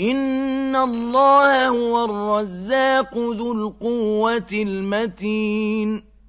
إِنَّ اللَّهَ هُوَ الرَّزَّاقُ ذُو الْقُوَّةِ الْمَتِينُ.